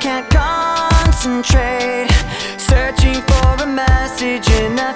can't concentrate. Searching for a message in a